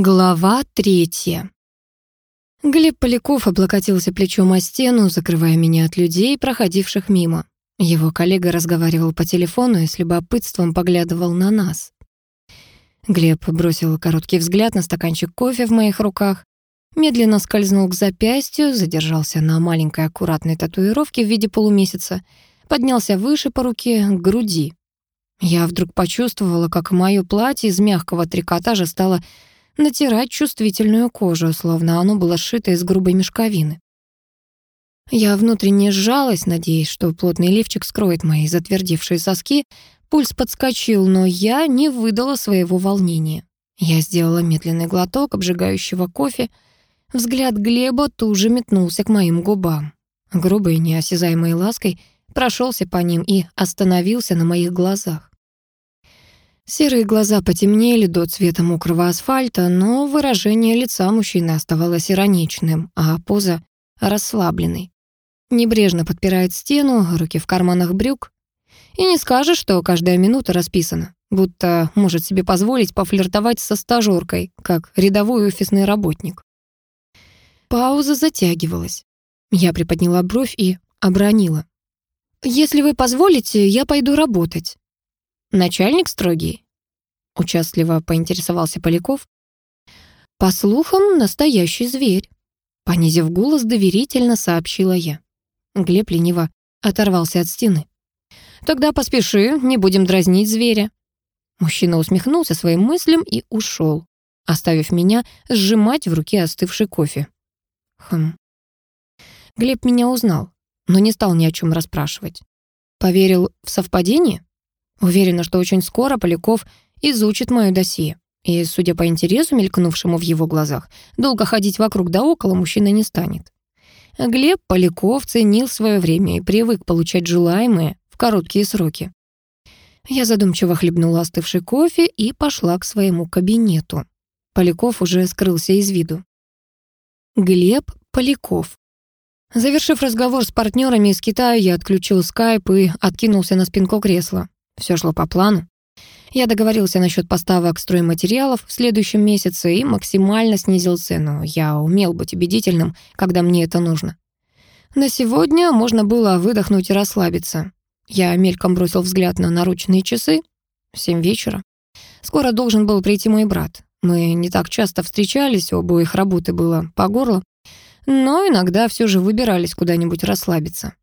Глава третья. Глеб Поляков облокотился плечом о стену, закрывая меня от людей, проходивших мимо. Его коллега разговаривал по телефону и с любопытством поглядывал на нас. Глеб бросил короткий взгляд на стаканчик кофе в моих руках, медленно скользнул к запястью, задержался на маленькой аккуратной татуировке в виде полумесяца, поднялся выше по руке к груди. Я вдруг почувствовала, как мое платье из мягкого трикотажа стало натирать чувствительную кожу, словно оно было сшито из грубой мешковины. Я внутренне сжалась, надеясь, что плотный лифчик скроет мои затвердевшие соски. Пульс подскочил, но я не выдала своего волнения. Я сделала медленный глоток обжигающего кофе. Взгляд Глеба тут же метнулся к моим губам. Грубой, неосязаемой лаской прошелся по ним и остановился на моих глазах. Серые глаза потемнели до цвета мокрого асфальта, но выражение лица мужчины оставалось ироничным, а поза — расслабленной. Небрежно подпирает стену, руки в карманах брюк. И не скажешь, что каждая минута расписана, будто может себе позволить пофлиртовать со стажёркой, как рядовой офисный работник. Пауза затягивалась. Я приподняла бровь и обронила. «Если вы позволите, я пойду работать». «Начальник строгий?» — участливо поинтересовался Поляков. «По слухам, настоящий зверь», — понизив голос, доверительно сообщила я. Глеб лениво оторвался от стены. «Тогда поспеши, не будем дразнить зверя». Мужчина усмехнулся своим мыслям и ушел, оставив меня сжимать в руке остывший кофе. Хм. Глеб меня узнал, но не стал ни о чем расспрашивать. Поверил в совпадение? Уверена, что очень скоро Поляков изучит мое досье. И, судя по интересу, мелькнувшему в его глазах, долго ходить вокруг да около мужчина не станет. Глеб Поляков ценил свое время и привык получать желаемое в короткие сроки. Я задумчиво хлебнула остывший кофе и пошла к своему кабинету. Поляков уже скрылся из виду. Глеб Поляков. Завершив разговор с партнерами из Китая, я отключил скайп и откинулся на спинку кресла. Все шло по плану. Я договорился насчет поставок стройматериалов в следующем месяце и максимально снизил цену. Я умел быть убедительным, когда мне это нужно. На сегодня можно было выдохнуть и расслабиться. Я мельком бросил взгляд на наручные часы. Семь вечера. Скоро должен был прийти мой брат. Мы не так часто встречались, у обоих работы было по горло. Но иногда все же выбирались куда-нибудь расслабиться.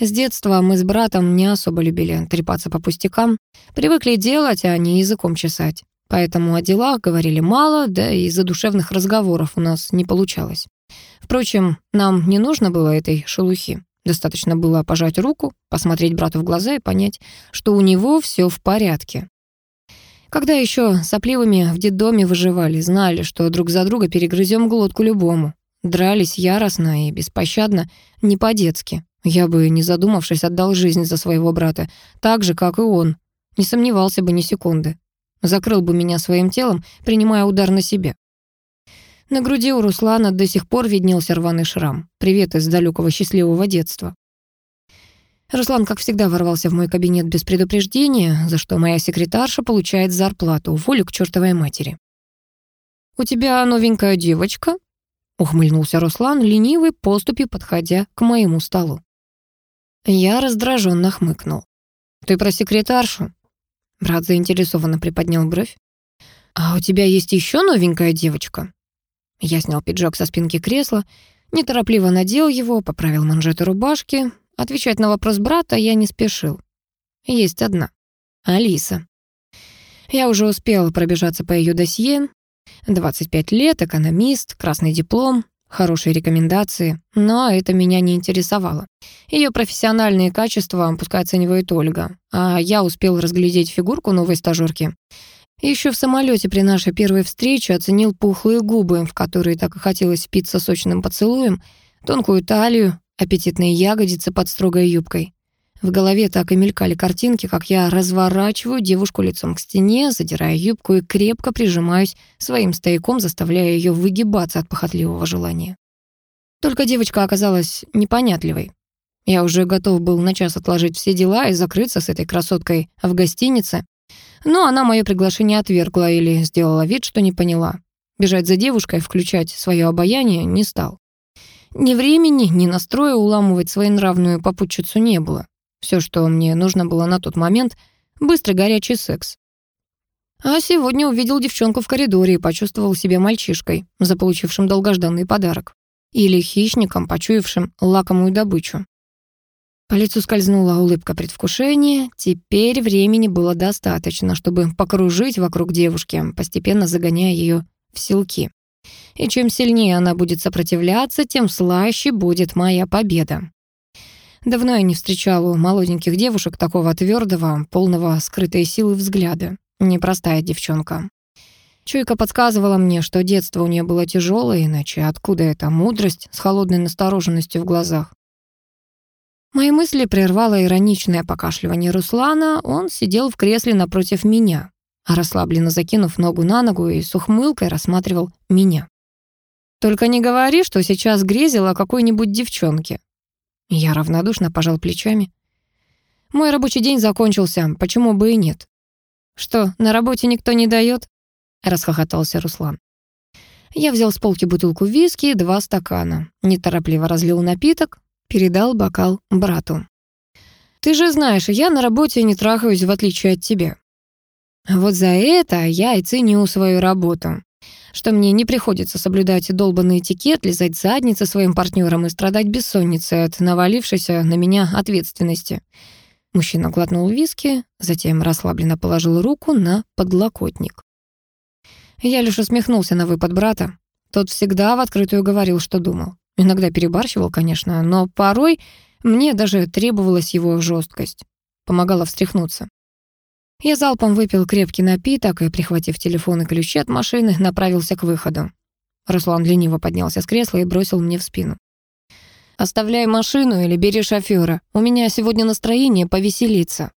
С детства мы с братом не особо любили трепаться по пустякам, привыкли делать, а не языком чесать. Поэтому о делах говорили мало, да и задушевных разговоров у нас не получалось. Впрочем, нам не нужно было этой шелухи. Достаточно было пожать руку, посмотреть брату в глаза и понять, что у него все в порядке. Когда еще сопливыми в детдоме выживали, знали, что друг за друга перегрызем глотку любому. Дрались яростно и беспощадно, не по-детски. Я бы, не задумавшись, отдал жизнь за своего брата, так же, как и он. Не сомневался бы ни секунды. Закрыл бы меня своим телом, принимая удар на себя. На груди у Руслана до сих пор виднелся рваный шрам. Привет из далекого счастливого детства. Руслан, как всегда, ворвался в мой кабинет без предупреждения, за что моя секретарша получает зарплату, волю к чертовой матери. «У тебя новенькая девочка?» — ухмыльнулся Руслан, ленивой поступью подходя к моему столу. Я раздраженно хмыкнул. «Ты про секретаршу?» Брат заинтересованно приподнял бровь. «А у тебя есть еще новенькая девочка?» Я снял пиджак со спинки кресла, неторопливо надел его, поправил манжеты рубашки. Отвечать на вопрос брата я не спешил. Есть одна. Алиса. Я уже успел пробежаться по ее досье. 25 лет, экономист, красный диплом, хорошие рекомендации, но это меня не интересовало. Ее профессиональные качества пускай оценивает Ольга, а я успел разглядеть фигурку новой стажерки. Еще в самолете при нашей первой встрече оценил пухлые губы, в которые так и хотелось впиться сочным поцелуем, тонкую талию, аппетитные ягодицы под строгой юбкой. В голове так и мелькали картинки, как я разворачиваю девушку лицом к стене, задирая юбку и крепко прижимаюсь своим стояком, заставляя ее выгибаться от похотливого желания. Только девочка оказалась непонятливой. Я уже готов был на час отложить все дела и закрыться с этой красоткой в гостинице, но она мое приглашение отвергла или сделала вид, что не поняла. Бежать за девушкой, включать свое обаяние не стал. Ни времени, ни настроя уламывать своенравную попутчицу не было. Все, что мне нужно было на тот момент — быстрый горячий секс. А сегодня увидел девчонку в коридоре и почувствовал себя мальчишкой, заполучившим долгожданный подарок. Или хищником, почуявшим лакомую добычу. По лицу скользнула улыбка предвкушения. Теперь времени было достаточно, чтобы покружить вокруг девушки, постепенно загоняя ее в селки. И чем сильнее она будет сопротивляться, тем слаще будет моя победа. Давно я не встречала у молоденьких девушек такого твердого, полного скрытой силы взгляда. Непростая девчонка. Чуйка подсказывала мне, что детство у нее было тяжелое, иначе откуда эта мудрость с холодной настороженностью в глазах? Мои мысли прервало ироничное покашливание Руслана. Он сидел в кресле напротив меня, расслабленно закинув ногу на ногу и с ухмылкой рассматривал меня. «Только не говори, что сейчас грезил о какой-нибудь девчонке». Я равнодушно пожал плечами. «Мой рабочий день закончился, почему бы и нет?» «Что, на работе никто не дает?» — расхохотался Руслан. Я взял с полки бутылку виски и два стакана, неторопливо разлил напиток, передал бокал брату. «Ты же знаешь, я на работе не трахаюсь, в отличие от тебя. Вот за это я и ценю свою работу, что мне не приходится соблюдать долбанный этикет, лизать задницы своим партнерам и страдать бессонницей от навалившейся на меня ответственности». Мужчина глотнул виски, затем расслабленно положил руку на подлокотник. Я лишь усмехнулся на выпад брата. Тот всегда в открытую говорил, что думал. Иногда перебарщивал, конечно, но порой мне даже требовалась его жесткость. Помогала встряхнуться. Я залпом выпил крепкий напиток и, прихватив телефон и ключи от машины, направился к выходу. Руслан лениво поднялся с кресла и бросил мне в спину. «Оставляй машину или бери шофера. У меня сегодня настроение повеселиться».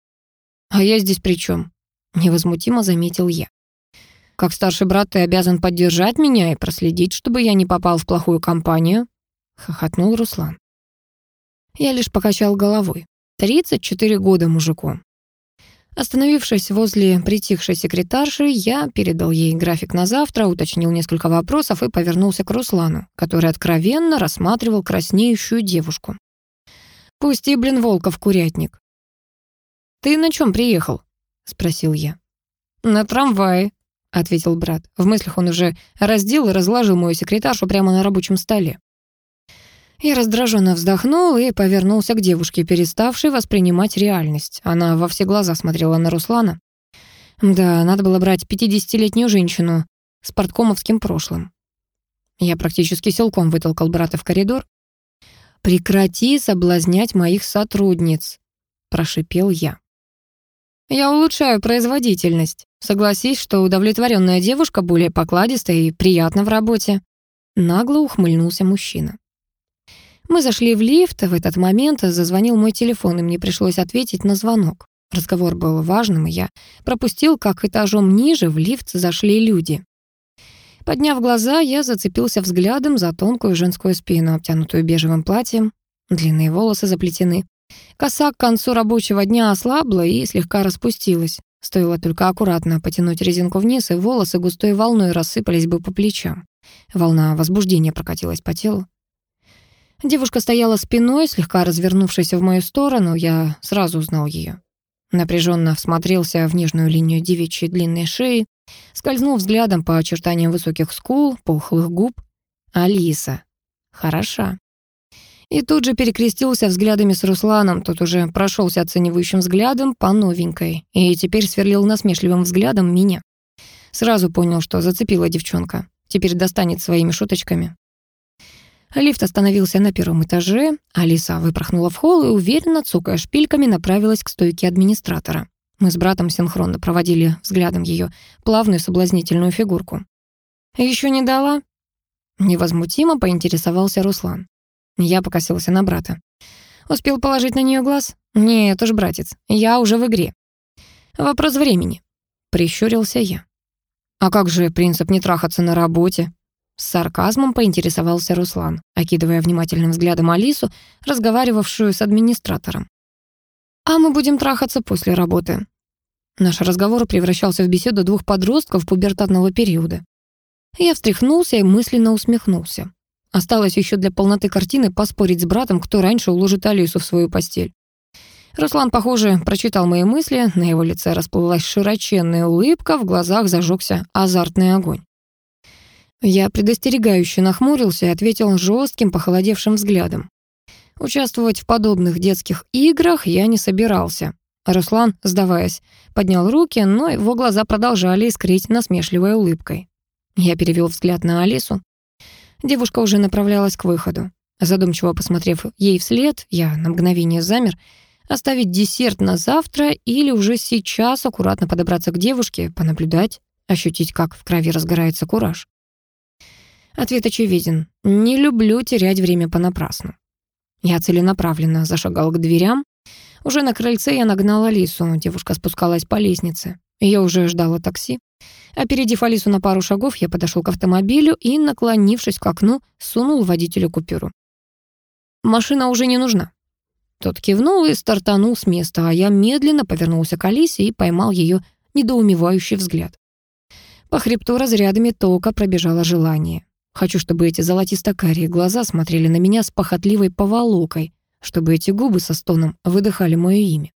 «А я здесь при чем? невозмутимо заметил я. «Как старший брат ты обязан поддержать меня и проследить, чтобы я не попал в плохую компанию хохотнул Руслан. Я лишь покачал головой. 34 года мужику. Остановившись возле притихшей секретарши, я передал ей график на завтра, уточнил несколько вопросов и повернулся к Руслану, который откровенно рассматривал краснеющую девушку. «Пусти, блин, волка в курятник». «Ты на чем приехал?» — спросил я. «На трамвае», — ответил брат. В мыслях он уже раздел и разложил мою секретаршу прямо на рабочем столе. Я раздраженно вздохнул и повернулся к девушке, переставшей воспринимать реальность. Она во все глаза смотрела на Руслана. Да, надо было брать пятидесятилетнюю женщину с порткомовским прошлым. Я практически силком вытолкал брата в коридор. «Прекрати соблазнять моих сотрудниц», — прошипел я. «Я улучшаю производительность. Согласись, что удовлетворенная девушка более покладистая и приятна в работе». Нагло ухмыльнулся мужчина. Мы зашли в лифт, в этот момент зазвонил мой телефон, и мне пришлось ответить на звонок. Разговор был важным, и я пропустил, как этажом ниже в лифт зашли люди. Подняв глаза, я зацепился взглядом за тонкую женскую спину, обтянутую бежевым платьем. Длинные волосы заплетены. Коса к концу рабочего дня ослабла и слегка распустилась. Стоило только аккуратно потянуть резинку вниз, и волосы густой волной рассыпались бы по плечам. Волна возбуждения прокатилась по телу. Девушка стояла спиной, слегка развернувшись в мою сторону, я сразу узнал ее. Напряженно всмотрелся в нежную линию девичьей длинной шеи, скользнул взглядом по очертаниям высоких скул, пухлых губ. Алиса. Хороша. И тут же перекрестился взглядами с Русланом, тот уже прошелся оценивающим взглядом по новенькой и теперь сверлил насмешливым взглядом меня. Сразу понял, что зацепила девчонка. Теперь достанет своими шуточками. Лифт остановился на первом этаже. Алиса выпорхнула в холл и, уверенно, цукая шпильками, направилась к стойке администратора. Мы с братом синхронно проводили взглядом ее плавную соблазнительную фигурку. Еще не дала?» Невозмутимо поинтересовался Руслан. Я покосился на брата. «Успел положить на нее глаз? Нет уж, братец, я уже в игре. Вопрос времени», — прищурился я. «А как же принцип не трахаться на работе?» С сарказмом поинтересовался Руслан, окидывая внимательным взглядом Алису, разговаривавшую с администратором. «А мы будем трахаться после работы». Наш разговор превращался в беседу двух подростков пубертатного периода. Я встряхнулся и мысленно усмехнулся. Осталось еще для полноты картины поспорить с братом, кто раньше уложит Алису в свою постель. Руслан, похоже, прочитал мои мысли, на его лице расплылась широченная улыбка, в глазах зажегся азартный огонь. Я предостерегающе нахмурился и ответил жестким, похолодевшим взглядом. Участвовать в подобных детских играх я не собирался. Руслан, сдаваясь, поднял руки, но его глаза продолжали искрить насмешливой улыбкой. Я перевел взгляд на Алису. Девушка уже направлялась к выходу. Задумчиво посмотрев ей вслед, я на мгновение замер. Оставить десерт на завтра или уже сейчас аккуратно подобраться к девушке, понаблюдать, ощутить, как в крови разгорается кураж. Ответ очевиден. Не люблю терять время понапрасну. Я целенаправленно зашагал к дверям. Уже на крыльце я нагнал Алису. Девушка спускалась по лестнице. Ее уже ждало такси. Опередив Алису на пару шагов, я подошел к автомобилю и, наклонившись к окну, сунул водителю купюру. «Машина уже не нужна». Тот кивнул и стартанул с места, а я медленно повернулся к Алисе и поймал ее недоумевающий взгляд. По хребту разрядами тока пробежало желание. Хочу, чтобы эти золотисто-карие глаза смотрели на меня с похотливой поволокой, чтобы эти губы со стоном выдыхали мое имя.